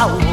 I